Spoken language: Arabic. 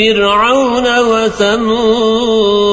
فرعون وثمود